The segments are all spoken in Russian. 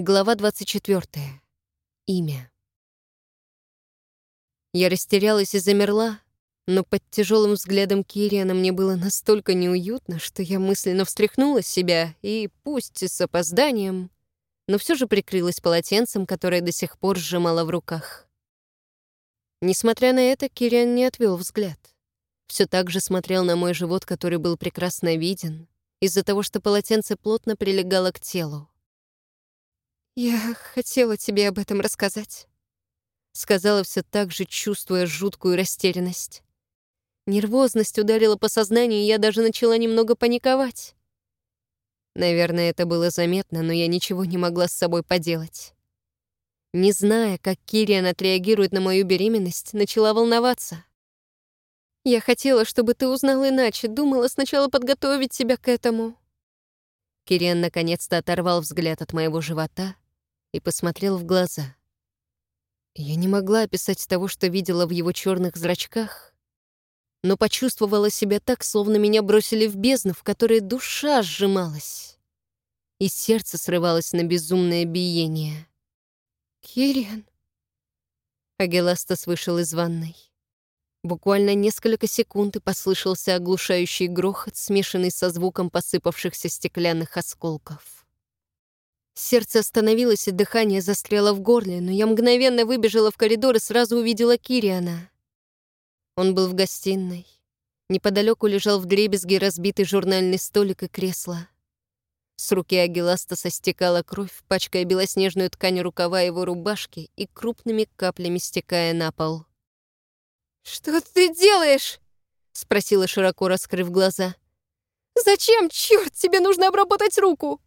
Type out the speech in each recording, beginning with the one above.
Глава 24. Имя. Я растерялась и замерла, но под тяжелым взглядом Кириана мне было настолько неуютно, что я мысленно встряхнула себя и, пусть и с опозданием, но все же прикрылась полотенцем, которое до сих пор сжимала в руках. Несмотря на это, Кириан не отвел взгляд. Все так же смотрел на мой живот, который был прекрасно виден, из-за того, что полотенце плотно прилегало к телу. «Я хотела тебе об этом рассказать», — сказала все так же, чувствуя жуткую растерянность. Нервозность ударила по сознанию, и я даже начала немного паниковать. Наверное, это было заметно, но я ничего не могла с собой поделать. Не зная, как Кириан отреагирует на мою беременность, начала волноваться. «Я хотела, чтобы ты узнал иначе, думала сначала подготовить себя к этому». Кириан наконец-то оторвал взгляд от моего живота — и посмотрел в глаза. Я не могла описать того, что видела в его черных зрачках, но почувствовала себя так, словно меня бросили в бездну, в которой душа сжималась, и сердце срывалось на безумное биение. «Кириан!» Агеластас вышел из ванной. Буквально несколько секунд и послышался оглушающий грохот, смешанный со звуком посыпавшихся стеклянных осколков. Сердце остановилось, и дыхание застряло в горле, но я мгновенно выбежала в коридор и сразу увидела Кириана. Он был в гостиной. Неподалеку лежал в дребезге разбитый журнальный столик и кресло. С руки Агиластаса стекала кровь, пачкая белоснежную ткань рукава его рубашки и крупными каплями стекая на пол. «Что ты делаешь?» — спросила, широко раскрыв глаза. «Зачем, черт, тебе нужно обработать руку?»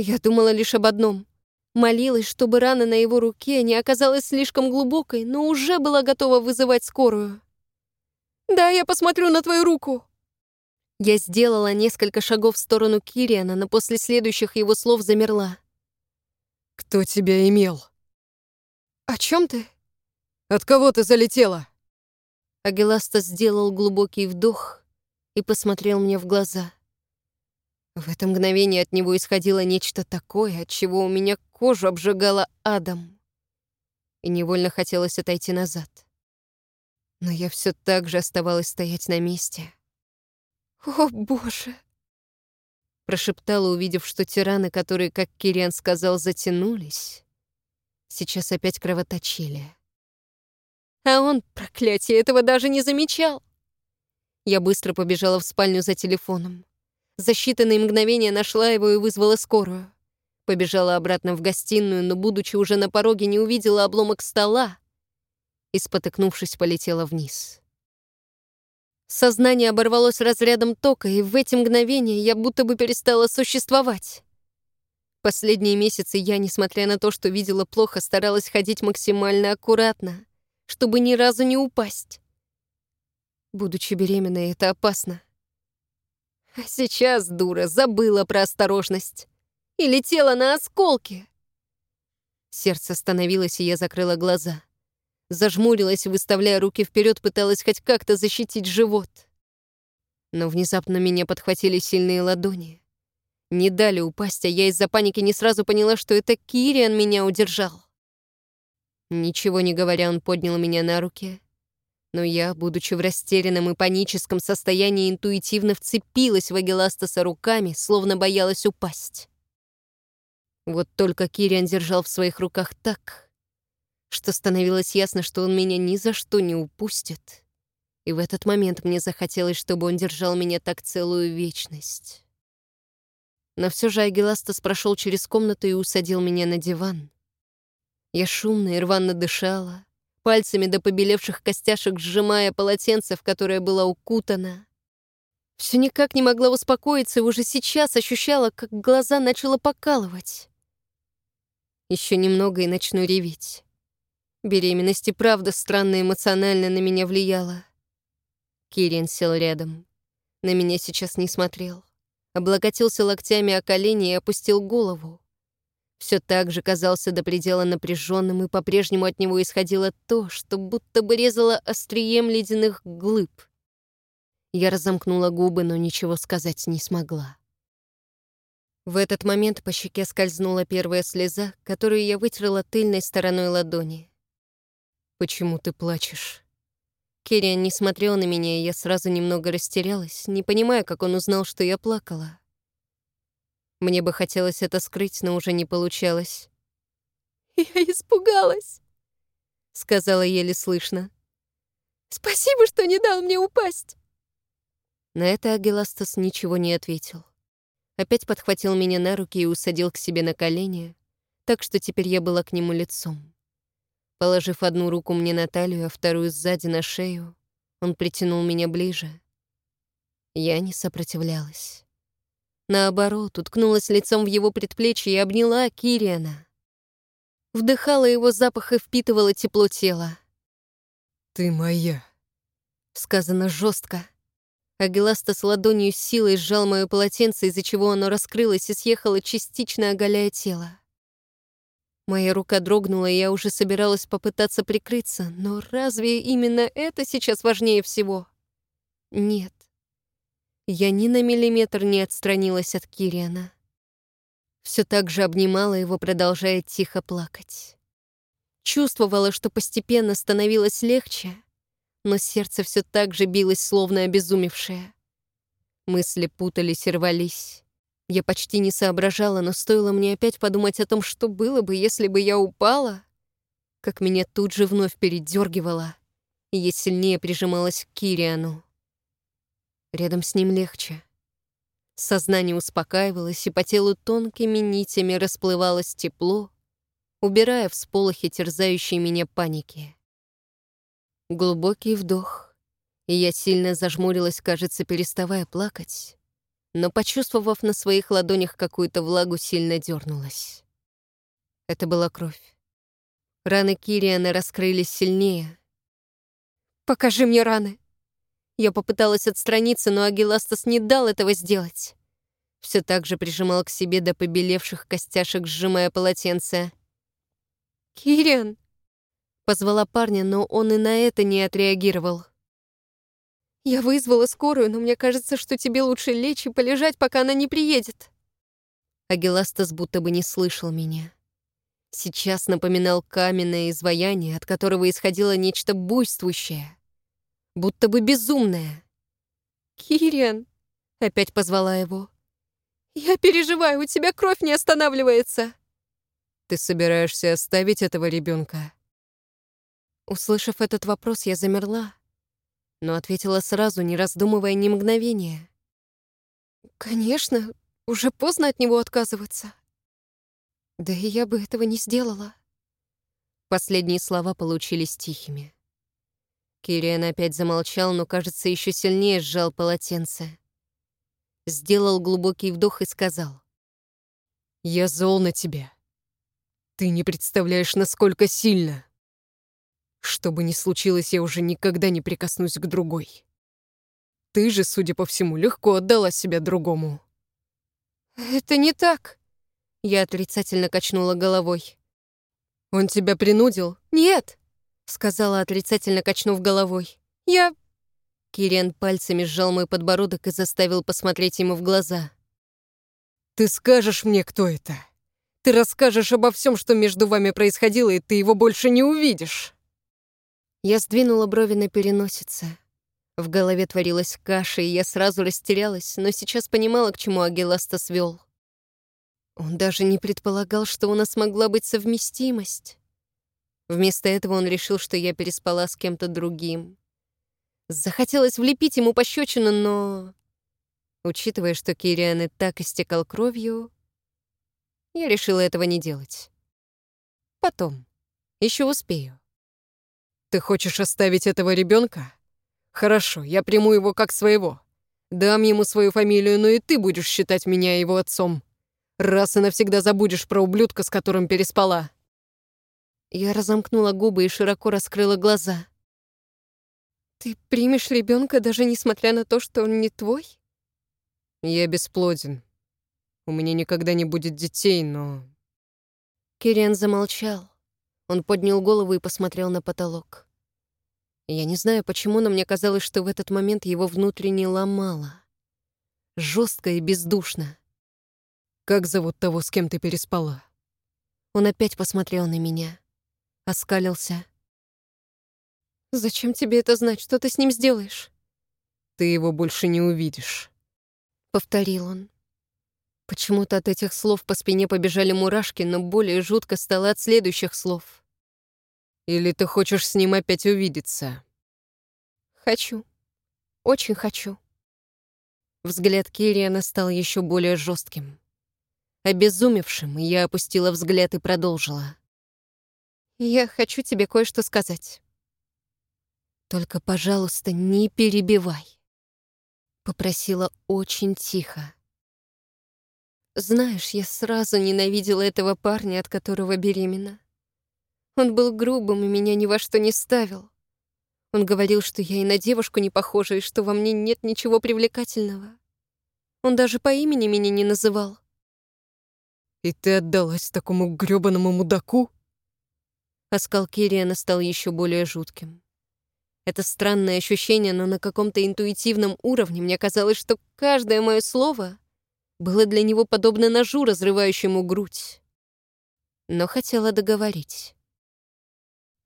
Я думала лишь об одном. Молилась, чтобы рана на его руке не оказалась слишком глубокой, но уже была готова вызывать скорую. «Да, я посмотрю на твою руку!» Я сделала несколько шагов в сторону Кириана, но после следующих его слов замерла. «Кто тебя имел?» «О чем ты?» «От кого ты залетела?» Агеласта сделал глубокий вдох и посмотрел мне в глаза. В это мгновение от него исходило нечто такое, от чего у меня кожу обжигало адом. И невольно хотелось отойти назад. Но я все так же оставалась стоять на месте. «О, Боже!» Прошептала, увидев, что тираны, которые, как Кириан сказал, затянулись, сейчас опять кровоточили. А он, проклятие, этого даже не замечал. Я быстро побежала в спальню за телефоном. За считанные мгновения нашла его и вызвала скорую. Побежала обратно в гостиную, но, будучи уже на пороге, не увидела обломок стола и, спотыкнувшись, полетела вниз. Сознание оборвалось разрядом тока, и в эти мгновения я будто бы перестала существовать. Последние месяцы я, несмотря на то, что видела плохо, старалась ходить максимально аккуратно, чтобы ни разу не упасть. Будучи беременной, это опасно. А сейчас, дура, забыла про осторожность. И летела на осколки. Сердце остановилось, и я закрыла глаза. Зажмурилась, выставляя руки вперед, пыталась хоть как-то защитить живот. Но внезапно меня подхватили сильные ладони. Не дали упасть, а я из-за паники не сразу поняла, что это Кириан меня удержал. Ничего не говоря, он поднял меня на руки но я, будучи в растерянном и паническом состоянии, интуитивно вцепилась в Агиластаса руками, словно боялась упасть. Вот только Кириан держал в своих руках так, что становилось ясно, что он меня ни за что не упустит. И в этот момент мне захотелось, чтобы он держал меня так целую вечность. Но все же Агиластас прошел через комнату и усадил меня на диван. Я шумно и рвано дышала, пальцами до побелевших костяшек сжимая полотенце, в которое была укутана. Все никак не могла успокоиться и уже сейчас ощущала, как глаза начала покалывать. Еще немного и начну реветь. Беременность и правда странно эмоционально на меня влияла. Кирин сел рядом. На меня сейчас не смотрел. Облокотился локтями о колени и опустил голову все так же казался до предела напряженным, и по-прежнему от него исходило то, что будто бы резало острием ледяных глыб. Я разомкнула губы, но ничего сказать не смогла. В этот момент по щеке скользнула первая слеза, которую я вытерла тыльной стороной ладони. «Почему ты плачешь?» Кириан не смотрел на меня, и я сразу немного растерялась, не понимая, как он узнал, что я плакала. Мне бы хотелось это скрыть, но уже не получалось. «Я испугалась», — сказала еле слышно. «Спасибо, что не дал мне упасть». На это Агеластас ничего не ответил. Опять подхватил меня на руки и усадил к себе на колени, так что теперь я была к нему лицом. Положив одну руку мне на талию, а вторую сзади на шею, он притянул меня ближе. Я не сопротивлялась. Наоборот, уткнулась лицом в его предплечье и обняла Кириана. Вдыхала его запах и впитывала тепло тела. «Ты моя», — сказано жестко. Агиласта с ладонью силой сжал мое полотенце, из-за чего оно раскрылось и съехало, частично оголяя тело. Моя рука дрогнула, и я уже собиралась попытаться прикрыться, но разве именно это сейчас важнее всего? Нет. Я ни на миллиметр не отстранилась от Кириана. Все так же обнимала его, продолжая тихо плакать. Чувствовала, что постепенно становилось легче — но сердце все так же билось, словно обезумевшее. Мысли путались и рвались. Я почти не соображала, но стоило мне опять подумать о том, что было бы, если бы я упала, как меня тут же вновь передергивало, и я сильнее прижималась к Кириану. Рядом с ним легче. Сознание успокаивалось, и по телу тонкими нитями расплывалось тепло, убирая всполохи терзающей меня паники. Глубокий вдох, и я сильно зажмурилась, кажется, переставая плакать, но, почувствовав на своих ладонях какую-то влагу, сильно дернулась. Это была кровь. Раны Кириана раскрылись сильнее. «Покажи мне раны!» Я попыталась отстраниться, но Агиластас не дал этого сделать. Все так же прижимал к себе до побелевших костяшек, сжимая полотенце. «Кириан!» Позвала парня, но он и на это не отреагировал. «Я вызвала скорую, но мне кажется, что тебе лучше лечь и полежать, пока она не приедет». Агиластас будто бы не слышал меня. Сейчас напоминал каменное изваяние, от которого исходило нечто буйствующее, будто бы безумное. «Кириан!» — опять позвала его. «Я переживаю, у тебя кровь не останавливается!» «Ты собираешься оставить этого ребенка? Услышав этот вопрос, я замерла, но ответила сразу, не раздумывая ни мгновения. «Конечно, уже поздно от него отказываться. Да и я бы этого не сделала». Последние слова получились тихими. Кириан опять замолчал, но, кажется, еще сильнее сжал полотенце. Сделал глубокий вдох и сказал. «Я зол на тебя. Ты не представляешь, насколько сильно». Что бы ни случилось, я уже никогда не прикоснусь к другой. Ты же, судя по всему, легко отдала себя другому. Это не так. Я отрицательно качнула головой. Он тебя принудил? Нет, сказала отрицательно, качнув головой. Я... Кириан пальцами сжал мой подбородок и заставил посмотреть ему в глаза. «Ты скажешь мне, кто это? Ты расскажешь обо всем, что между вами происходило, и ты его больше не увидишь!» Я сдвинула брови на переносице. В голове творилась каша, и я сразу растерялась, но сейчас понимала, к чему Агиласта свел. Он даже не предполагал, что у нас могла быть совместимость. Вместо этого он решил, что я переспала с кем-то другим. Захотелось влепить ему пощечину, но... Учитывая, что Кириан и так истекал кровью, я решила этого не делать. Потом. Еще успею. Ты хочешь оставить этого ребенка? Хорошо, я приму его как своего. Дам ему свою фамилию, но и ты будешь считать меня его отцом. Раз и навсегда забудешь про ублюдка, с которым переспала. Я разомкнула губы и широко раскрыла глаза. Ты примешь ребенка, даже несмотря на то, что он не твой? Я бесплоден. У меня никогда не будет детей, но... Кириан замолчал. Он поднял голову и посмотрел на потолок. Я не знаю почему, но мне казалось, что в этот момент его внутренне ломало. Жестко и бездушно. как зовут того, с кем ты переспала?» Он опять посмотрел на меня, оскалился. «Зачем тебе это знать? Что ты с ним сделаешь?» «Ты его больше не увидишь», — повторил он. Почему-то от этих слов по спине побежали мурашки, но более жутко стало от следующих слов. «Или ты хочешь с ним опять увидеться?» «Хочу. Очень хочу». Взгляд Кириана стал еще более жестким. Обезумевшим, я опустила взгляд и продолжила. «Я хочу тебе кое-что сказать. Только, пожалуйста, не перебивай». Попросила очень тихо. Знаешь, я сразу ненавидела этого парня, от которого беременна. Он был грубым и меня ни во что не ставил. Он говорил, что я и на девушку не похожа, и что во мне нет ничего привлекательного. Он даже по имени меня не называл. «И ты отдалась такому грёбаному мудаку?» Оскал Кириана стал еще более жутким. Это странное ощущение, но на каком-то интуитивном уровне мне казалось, что каждое мое слово было для него подобно ножу, разрывающему грудь. Но хотела договорить.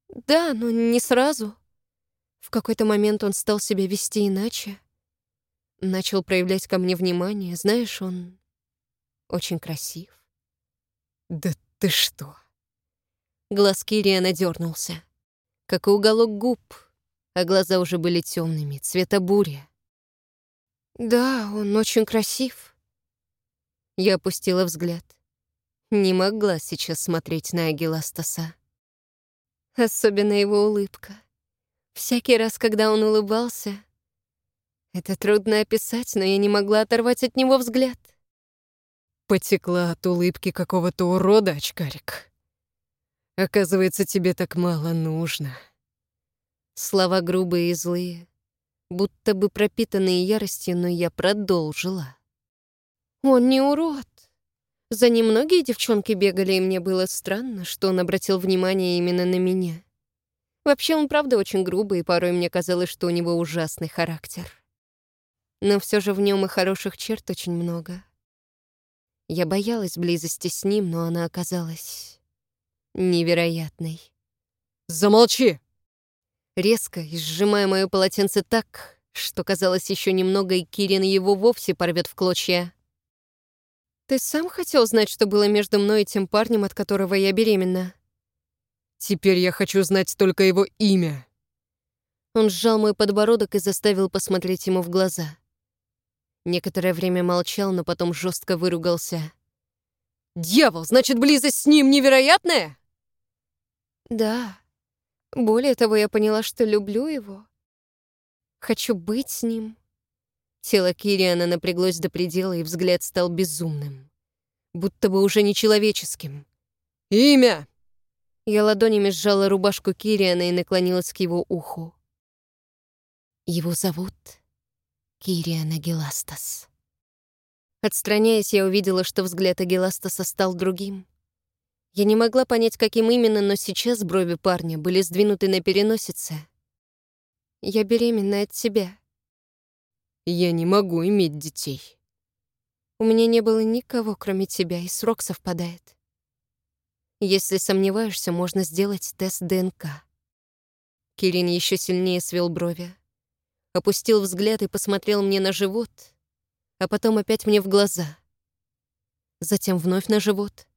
Да, но не сразу. В какой-то момент он стал себя вести иначе. Начал проявлять ко мне внимание. Знаешь, он очень красив. Да ты что? Глаз Кириана дернулся, как и уголок губ, а глаза уже были темными, цвета бури. Да, он очень красив. Я опустила взгляд. Не могла сейчас смотреть на Агиластаса. Особенно его улыбка. Всякий раз, когда он улыбался... Это трудно описать, но я не могла оторвать от него взгляд. Потекла от улыбки какого-то урода, очкарик. Оказывается, тебе так мало нужно. Слова грубые и злые, будто бы пропитанные яростью, но я продолжила. Он не урод. За ним многие девчонки бегали, и мне было странно, что он обратил внимание именно на меня. Вообще, он правда очень грубый, и порой мне казалось, что у него ужасный характер. Но все же в нем и хороших черт очень много. Я боялась близости с ним, но она оказалась невероятной. «Замолчи!» Резко сжимая мое полотенце так, что казалось еще немного, и Кирин его вовсе порвет в клочья. Ты сам хотел знать, что было между мной и тем парнем, от которого я беременна? Теперь я хочу знать только его имя. Он сжал мой подбородок и заставил посмотреть ему в глаза. Некоторое время молчал, но потом жестко выругался. «Дьявол, значит, близость с ним невероятная?» «Да. Более того, я поняла, что люблю его. Хочу быть с ним. Тело Кириана напряглось до предела, и взгляд стал безумным. Будто бы уже нечеловеческим. «Имя!» Я ладонями сжала рубашку Кириана и наклонилась к его уху. Его зовут Кириан Агиластас. Отстраняясь, я увидела, что взгляд Агиластаса стал другим. Я не могла понять, каким именно, но сейчас брови парня были сдвинуты на переносице. «Я беременна от тебя», я не могу иметь детей. У меня не было никого, кроме тебя, и срок совпадает. Если сомневаешься, можно сделать тест ДНК. Кирин еще сильнее свел брови, опустил взгляд и посмотрел мне на живот, а потом опять мне в глаза. Затем вновь на живот.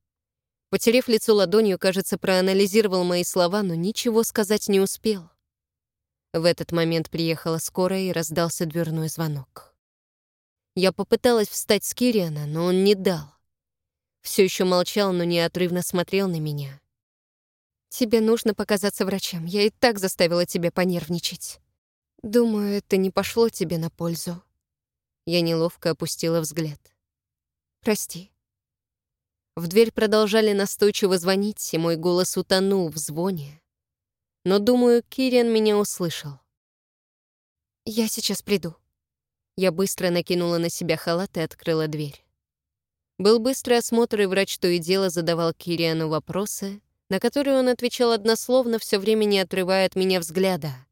Потерев лицо ладонью, кажется, проанализировал мои слова, но ничего сказать не успел. В этот момент приехала скорая и раздался дверной звонок. Я попыталась встать с Кириана, но он не дал. Все еще молчал, но неотрывно смотрел на меня. «Тебе нужно показаться врачам. Я и так заставила тебя понервничать. Думаю, это не пошло тебе на пользу». Я неловко опустила взгляд. «Прости». В дверь продолжали настойчиво звонить, и мой голос утонул в звоне но, думаю, Кириан меня услышал. «Я сейчас приду». Я быстро накинула на себя халат и открыла дверь. Был быстрый осмотр, и врач то и дело задавал Кириану вопросы, на которые он отвечал однословно, все время не отрывая от меня взгляда.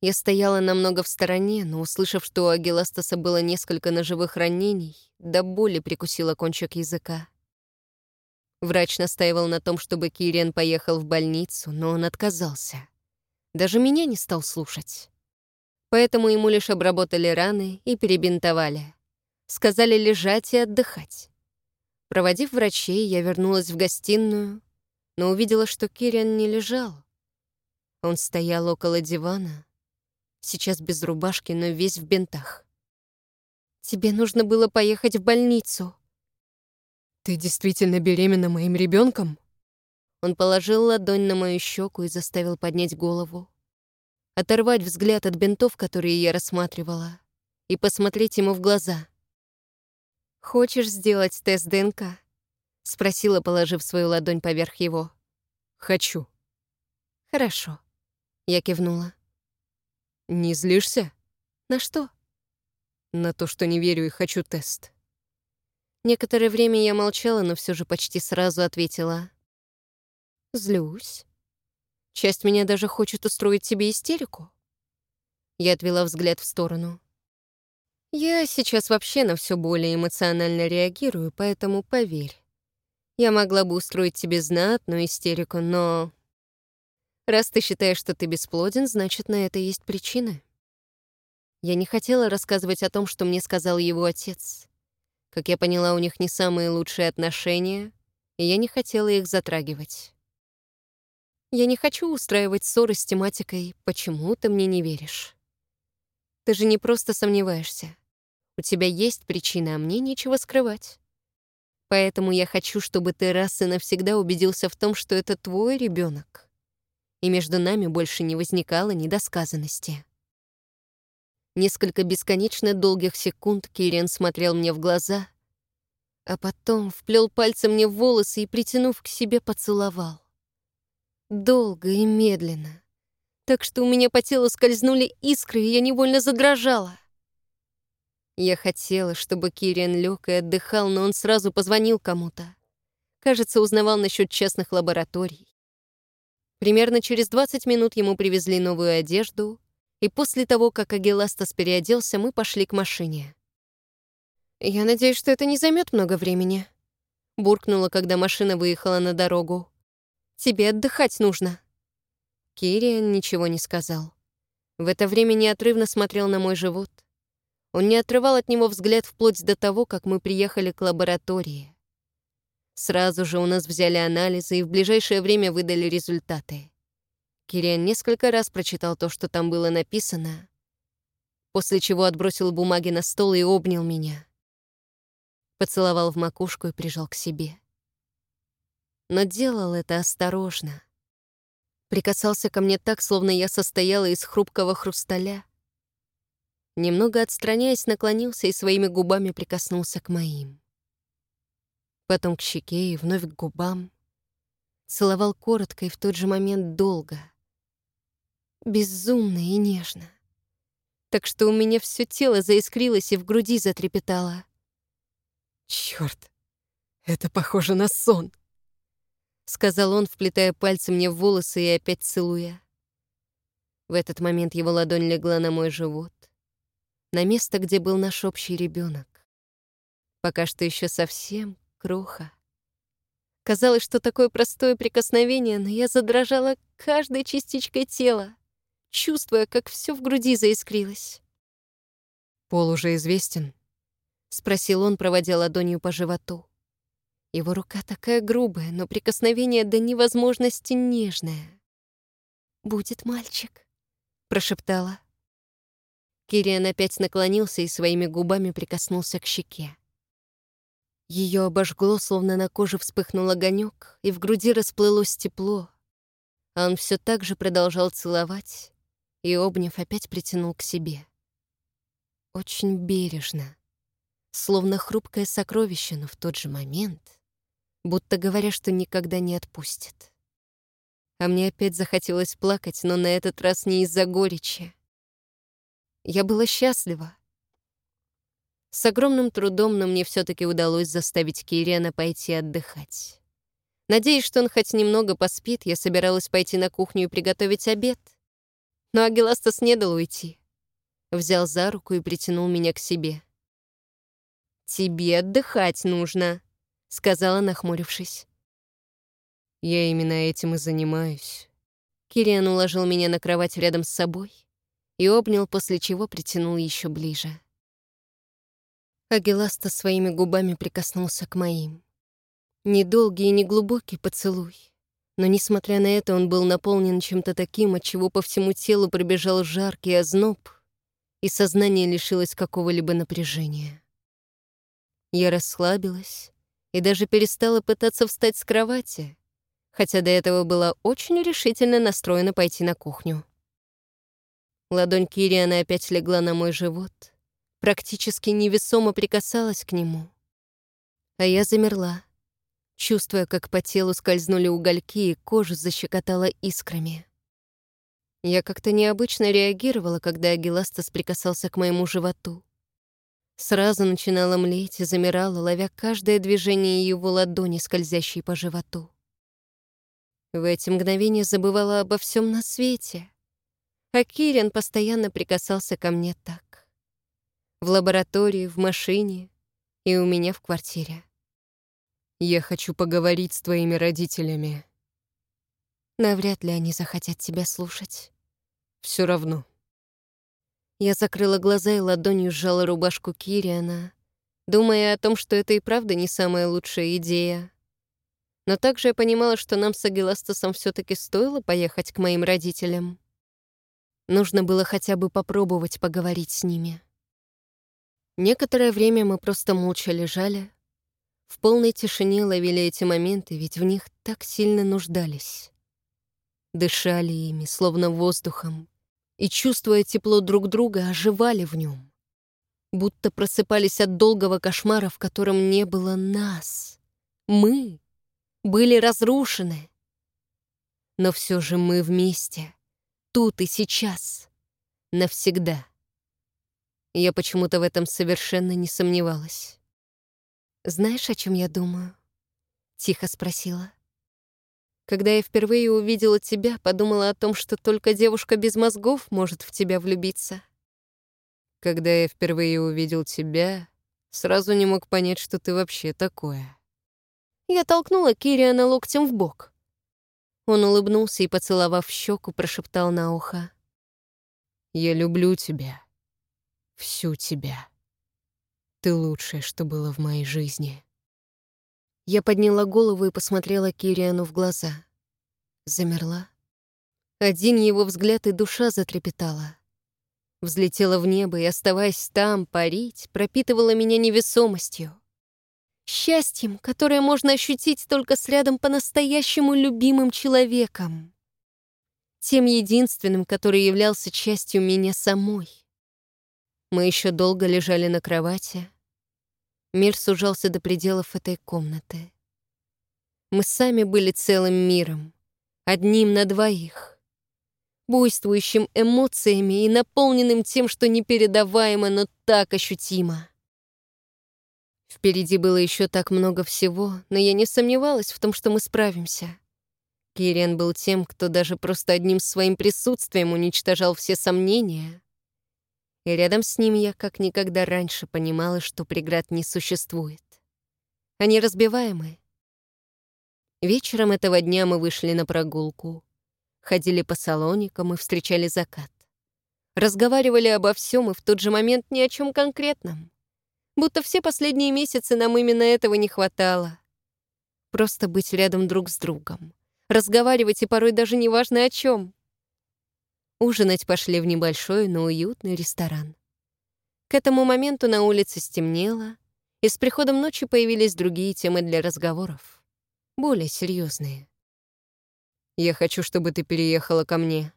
Я стояла намного в стороне, но, услышав, что у Агиластаса было несколько ножевых ранений, до боли прикусила кончик языка. Врач настаивал на том, чтобы Кириан поехал в больницу, но он отказался. Даже меня не стал слушать. Поэтому ему лишь обработали раны и перебинтовали. Сказали лежать и отдыхать. Проводив врачей, я вернулась в гостиную, но увидела, что Кириан не лежал. Он стоял около дивана, Сейчас без рубашки, но весь в бинтах. «Тебе нужно было поехать в больницу». «Ты действительно беременна моим ребенком? Он положил ладонь на мою щеку и заставил поднять голову. Оторвать взгляд от бинтов, которые я рассматривала, и посмотреть ему в глаза. «Хочешь сделать тест ДНК?» — спросила, положив свою ладонь поверх его. «Хочу». «Хорошо», — я кивнула. «Не злишься?» «На что?» «На то, что не верю и хочу тест». Некоторое время я молчала, но все же почти сразу ответила. «Злюсь. Часть меня даже хочет устроить тебе истерику». Я отвела взгляд в сторону. «Я сейчас вообще на все более эмоционально реагирую, поэтому поверь. Я могла бы устроить тебе знатную истерику, но Раз ты считаешь, что ты бесплоден, значит, на это есть причины. Я не хотела рассказывать о том, что мне сказал его отец. Как я поняла, у них не самые лучшие отношения, и я не хотела их затрагивать. Я не хочу устраивать ссоры с тематикой «почему ты мне не веришь?». Ты же не просто сомневаешься. У тебя есть причина, а мне нечего скрывать. Поэтому я хочу, чтобы ты раз и навсегда убедился в том, что это твой ребенок и между нами больше не возникало недосказанности. Несколько бесконечно долгих секунд Кириан смотрел мне в глаза, а потом вплел пальцем мне в волосы и, притянув к себе, поцеловал. Долго и медленно, так что у меня по телу скользнули искры, и я невольно задрожала. Я хотела, чтобы Кириан лег и отдыхал, но он сразу позвонил кому-то. Кажется, узнавал насчет частных лабораторий. Примерно через 20 минут ему привезли новую одежду, и после того, как Агиластас переоделся, мы пошли к машине. «Я надеюсь, что это не займет много времени», — буркнула, когда машина выехала на дорогу. «Тебе отдыхать нужно». Кириан ничего не сказал. В это время неотрывно смотрел на мой живот. Он не отрывал от него взгляд вплоть до того, как мы приехали к лаборатории. Сразу же у нас взяли анализы и в ближайшее время выдали результаты. Кириан несколько раз прочитал то, что там было написано, после чего отбросил бумаги на стол и обнял меня. Поцеловал в макушку и прижал к себе. Но делал это осторожно. Прикасался ко мне так, словно я состояла из хрупкого хрусталя. Немного отстраняясь, наклонился и своими губами прикоснулся к моим потом к щеке и вновь к губам. Целовал коротко и в тот же момент долго. Безумно и нежно. Так что у меня все тело заискрилось и в груди затрепетало. Черт, это похоже на сон!» Сказал он, вплетая пальцы мне в волосы и опять целуя. В этот момент его ладонь легла на мой живот, на место, где был наш общий ребенок. Пока что еще совсем кроха. Казалось, что такое простое прикосновение, но я задрожала каждой частичкой тела, чувствуя, как все в груди заискрилось. «Пол уже известен?» — спросил он, проводя ладонью по животу. Его рука такая грубая, но прикосновение до невозможности нежное. «Будет мальчик», — прошептала. Кириан опять наклонился и своими губами прикоснулся к щеке. Ее обожгло, словно на коже вспыхнул огонек, и в груди расплылось тепло. Он все так же продолжал целовать и, обняв, опять притянул к себе. Очень бережно, словно хрупкое сокровище, но в тот же момент, будто говоря, что никогда не отпустит. А мне опять захотелось плакать, но на этот раз не из-за горечи. Я была счастлива, с огромным трудом, но мне все таки удалось заставить Кириана пойти отдыхать. Надеясь, что он хоть немного поспит, я собиралась пойти на кухню и приготовить обед. Но Агиластас не дал уйти. Взял за руку и притянул меня к себе. «Тебе отдыхать нужно», — сказала, нахмурившись. «Я именно этим и занимаюсь». Кириан уложил меня на кровать рядом с собой и обнял, после чего притянул еще ближе. Агиласта своими губами прикоснулся к моим. Недолгий и неглубокий поцелуй. Но, несмотря на это, он был наполнен чем-то таким, от чего по всему телу пробежал жаркий озноб, и сознание лишилось какого-либо напряжения. Я расслабилась и даже перестала пытаться встать с кровати, хотя до этого была очень решительно настроена пойти на кухню. Ладонь Кириана опять легла на мой живот, практически невесомо прикасалась к нему. А я замерла, чувствуя, как по телу скользнули угольки и кожу защекотала искрами. Я как-то необычно реагировала, когда Агиластас прикасался к моему животу. Сразу начинала млеть и замирала, ловя каждое движение его ладони, скользящей по животу. В эти мгновения забывала обо всем на свете. А Кирин постоянно прикасался ко мне так. В лаборатории, в машине и у меня в квартире. «Я хочу поговорить с твоими родителями». Навряд ли они захотят тебя слушать. Все равно. Я закрыла глаза и ладонью сжала рубашку Кириана, думая о том, что это и правда не самая лучшая идея. Но также я понимала, что нам с Агиластасом все таки стоило поехать к моим родителям. Нужно было хотя бы попробовать поговорить с ними. Некоторое время мы просто молча лежали, в полной тишине ловили эти моменты, ведь в них так сильно нуждались. Дышали ими, словно воздухом, и, чувствуя тепло друг друга, оживали в нем. Будто просыпались от долгого кошмара, в котором не было нас. Мы были разрушены. Но все же мы вместе, тут и сейчас, навсегда. Я почему-то в этом совершенно не сомневалась. «Знаешь, о чем я думаю?» — тихо спросила. Когда я впервые увидела тебя, подумала о том, что только девушка без мозгов может в тебя влюбиться. Когда я впервые увидел тебя, сразу не мог понять, что ты вообще такое. Я толкнула Кириана локтем в бок. Он улыбнулся и, поцеловав щеку, прошептал на ухо. «Я люблю тебя. Всю тебя. Ты лучшее, что было в моей жизни». Я подняла голову и посмотрела Кириану в глаза. Замерла. Один его взгляд и душа затрепетала. Взлетела в небо и, оставаясь там, парить, пропитывала меня невесомостью. Счастьем, которое можно ощутить только с рядом по-настоящему любимым человеком. Тем единственным, который являлся частью меня самой. Мы еще долго лежали на кровати, Мир сужался до пределов этой комнаты. Мы сами были целым миром, одним на двоих, буйствующим эмоциями и наполненным тем, что непередаваемо, но так ощутимо. Впереди было еще так много всего, но я не сомневалась в том, что мы справимся. Кириан был тем, кто даже просто одним своим присутствием уничтожал все сомнения — и рядом с ним я как никогда раньше понимала, что преград не существует. Они разбиваемы. Вечером этого дня мы вышли на прогулку, ходили по салоникам и встречали закат. Разговаривали обо всем и в тот же момент ни о чем конкретном. Будто все последние месяцы нам именно этого не хватало. Просто быть рядом друг с другом. Разговаривать и порой даже не важно о чем. Ужинать пошли в небольшой, но уютный ресторан. К этому моменту на улице стемнело, и с приходом ночи появились другие темы для разговоров. Более серьезные. «Я хочу, чтобы ты переехала ко мне».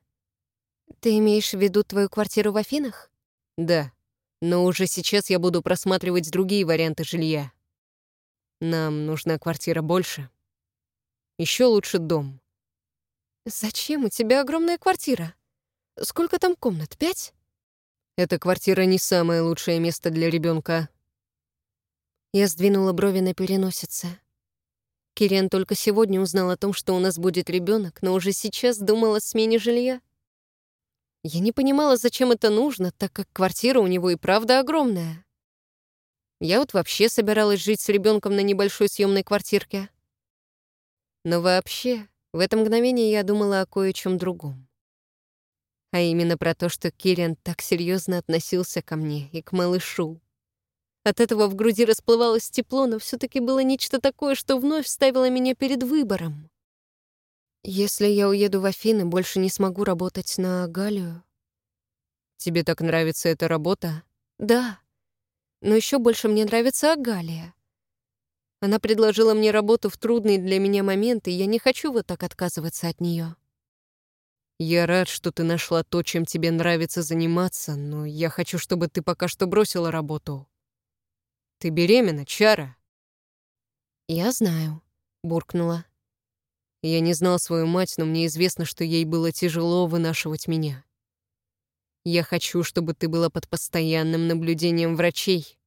«Ты имеешь в виду твою квартиру в Афинах?» «Да, но уже сейчас я буду просматривать другие варианты жилья. Нам нужна квартира больше. Еще лучше дом». «Зачем? У тебя огромная квартира». Сколько там комнат? Пять? Эта квартира не самое лучшее место для ребенка. Я сдвинула брови на переносице. Кириан только сегодня узнал о том, что у нас будет ребенок, но уже сейчас думал о смене жилья. Я не понимала, зачем это нужно, так как квартира у него и правда огромная. Я вот вообще собиралась жить с ребенком на небольшой съемной квартирке. Но вообще, в это мгновение я думала о кое-чем другом. А именно про то, что Кириан так серьезно относился ко мне и к малышу. От этого в груди расплывалось тепло, но все таки было нечто такое, что вновь ставило меня перед выбором. Если я уеду в Афины, больше не смогу работать на Галию. Тебе так нравится эта работа? Да. Но еще больше мне нравится Агалия. Она предложила мне работу в трудный для меня момент, и я не хочу вот так отказываться от нее. Я рад, что ты нашла то, чем тебе нравится заниматься, но я хочу, чтобы ты пока что бросила работу. Ты беременна, Чара?» «Я знаю», — буркнула. Я не знал свою мать, но мне известно, что ей было тяжело вынашивать меня. Я хочу, чтобы ты была под постоянным наблюдением врачей.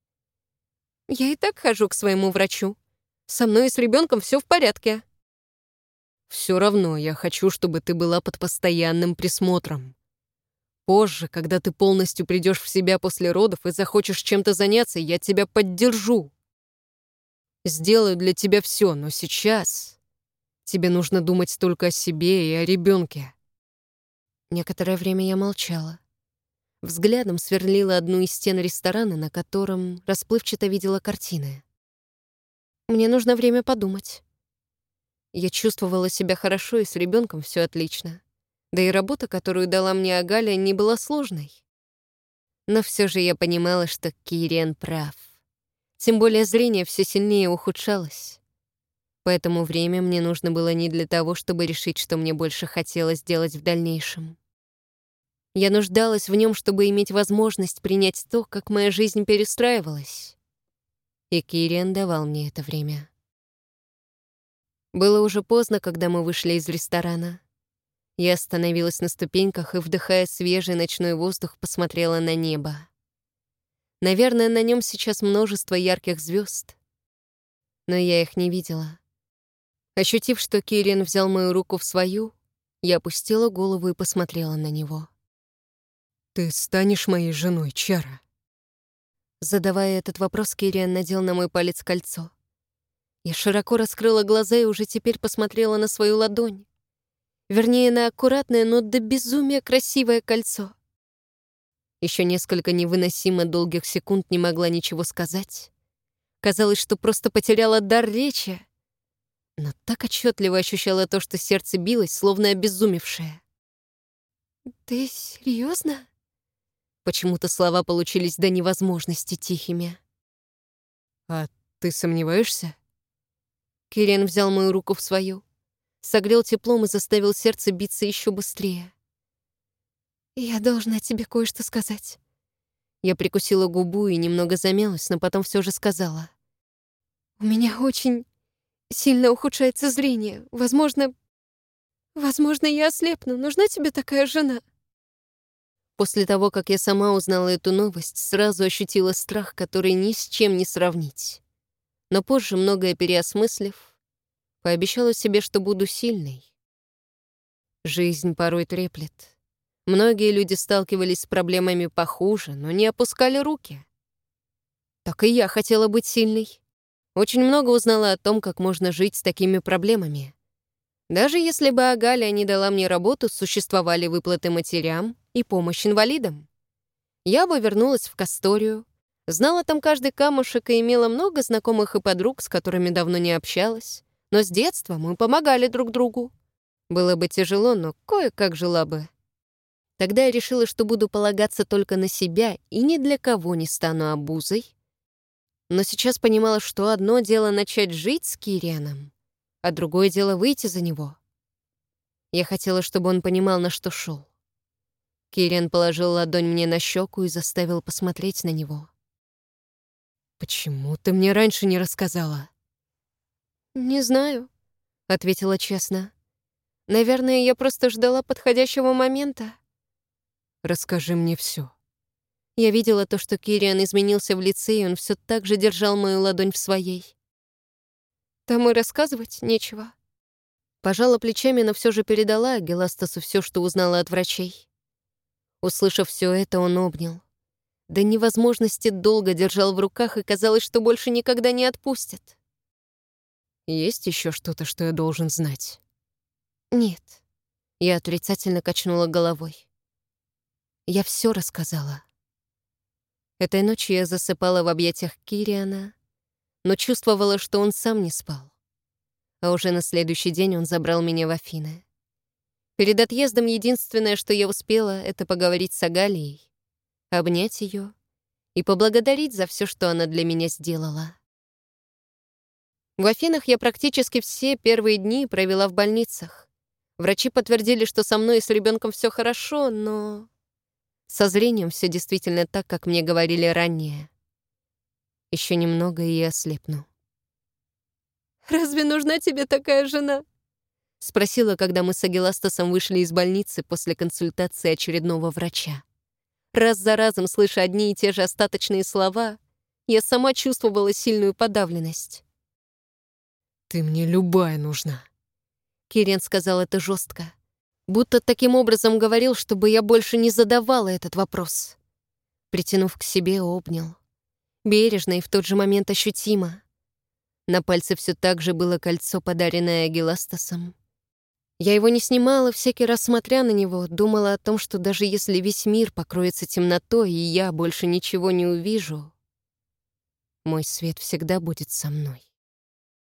Я и так хожу к своему врачу. Со мной и с ребенком все в порядке. Все равно я хочу, чтобы ты была под постоянным присмотром. Позже, когда ты полностью придешь в себя после родов и захочешь чем-то заняться, я тебя поддержу. Сделаю для тебя все, но сейчас тебе нужно думать только о себе и о ребенке. Некоторое время я молчала. Взглядом сверлила одну из стен ресторана, на котором расплывчато видела картины. Мне нужно время подумать. Я чувствовала себя хорошо, и с ребенком все отлично. Да и работа, которую дала мне Агаля, не была сложной. Но все же я понимала, что Кириан прав. Тем более зрение все сильнее ухудшалось. Поэтому время мне нужно было не для того, чтобы решить, что мне больше хотелось делать в дальнейшем. Я нуждалась в нем, чтобы иметь возможность принять то, как моя жизнь перестраивалась. И Кириан давал мне это время. Было уже поздно, когда мы вышли из ресторана. Я остановилась на ступеньках и, вдыхая свежий ночной воздух, посмотрела на небо. Наверное, на нем сейчас множество ярких звезд, но я их не видела. Ощутив, что Кирин взял мою руку в свою, я опустила голову и посмотрела на него. «Ты станешь моей женой, Чара?» Задавая этот вопрос, Кириан надел на мой палец кольцо. Я широко раскрыла глаза и уже теперь посмотрела на свою ладонь. Вернее, на аккуратное, но до безумия красивое кольцо. Еще несколько невыносимо долгих секунд не могла ничего сказать. Казалось, что просто потеряла дар речи. Но так отчетливо ощущала то, что сердце билось, словно обезумевшее. «Ты серьезно? Почему-то слова получились до невозможности тихими. «А ты сомневаешься?» Кирен взял мою руку в свою согрел теплом и заставил сердце биться еще быстрее. «Я должна тебе кое-что сказать». Я прикусила губу и немного замялась, но потом все же сказала. «У меня очень сильно ухудшается зрение. Возможно, возможно, я ослепну. Нужна тебе такая жена?» После того, как я сама узнала эту новость, сразу ощутила страх, который ни с чем не сравнить. Но позже, многое переосмыслив, Пообещала себе, что буду сильной. Жизнь порой треплет. Многие люди сталкивались с проблемами похуже, но не опускали руки. Так и я хотела быть сильной. Очень много узнала о том, как можно жить с такими проблемами. Даже если бы Агаля не дала мне работу, существовали выплаты матерям и помощь инвалидам. Я бы вернулась в Касторию, знала там каждый камушек и имела много знакомых и подруг, с которыми давно не общалась но с детства мы помогали друг другу. Было бы тяжело, но кое-как жила бы. Тогда я решила, что буду полагаться только на себя и ни для кого не стану обузой. Но сейчас понимала, что одно дело начать жить с Кирианом, а другое дело выйти за него. Я хотела, чтобы он понимал, на что шел. Кириан положил ладонь мне на щеку и заставил посмотреть на него. «Почему ты мне раньше не рассказала?» «Не знаю», — ответила честно. «Наверное, я просто ждала подходящего момента». «Расскажи мне все. Я видела то, что Кириан изменился в лице, и он все так же держал мою ладонь в своей. Там и рассказывать нечего. Пожала плечами, но все же передала Геластасу все, что узнала от врачей. Услышав все это, он обнял. До невозможности долго держал в руках, и казалось, что больше никогда не отпустит. «Есть еще что-то, что я должен знать?» «Нет». Я отрицательно качнула головой. Я все рассказала. Этой ночью я засыпала в объятиях Кириана, но чувствовала, что он сам не спал. А уже на следующий день он забрал меня в Афины. Перед отъездом единственное, что я успела, это поговорить с Агалией, обнять ее и поблагодарить за все, что она для меня сделала. В Афинах я практически все первые дни провела в больницах. Врачи подтвердили, что со мной и с ребенком все хорошо, но со зрением все действительно так, как мне говорили ранее. Еще немного, и я ослепну. «Разве нужна тебе такая жена?» Спросила, когда мы с Агиластасом вышли из больницы после консультации очередного врача. Раз за разом, слыша одни и те же остаточные слова, я сама чувствовала сильную подавленность. «Ты мне любая нужна», — Кирен сказал это жестко будто таким образом говорил, чтобы я больше не задавала этот вопрос. Притянув к себе, обнял. Бережно и в тот же момент ощутимо. На пальце все так же было кольцо, подаренное Агиластасом. Я его не снимала, всякий раз смотря на него, думала о том, что даже если весь мир покроется темнотой, и я больше ничего не увижу, мой свет всегда будет со мной.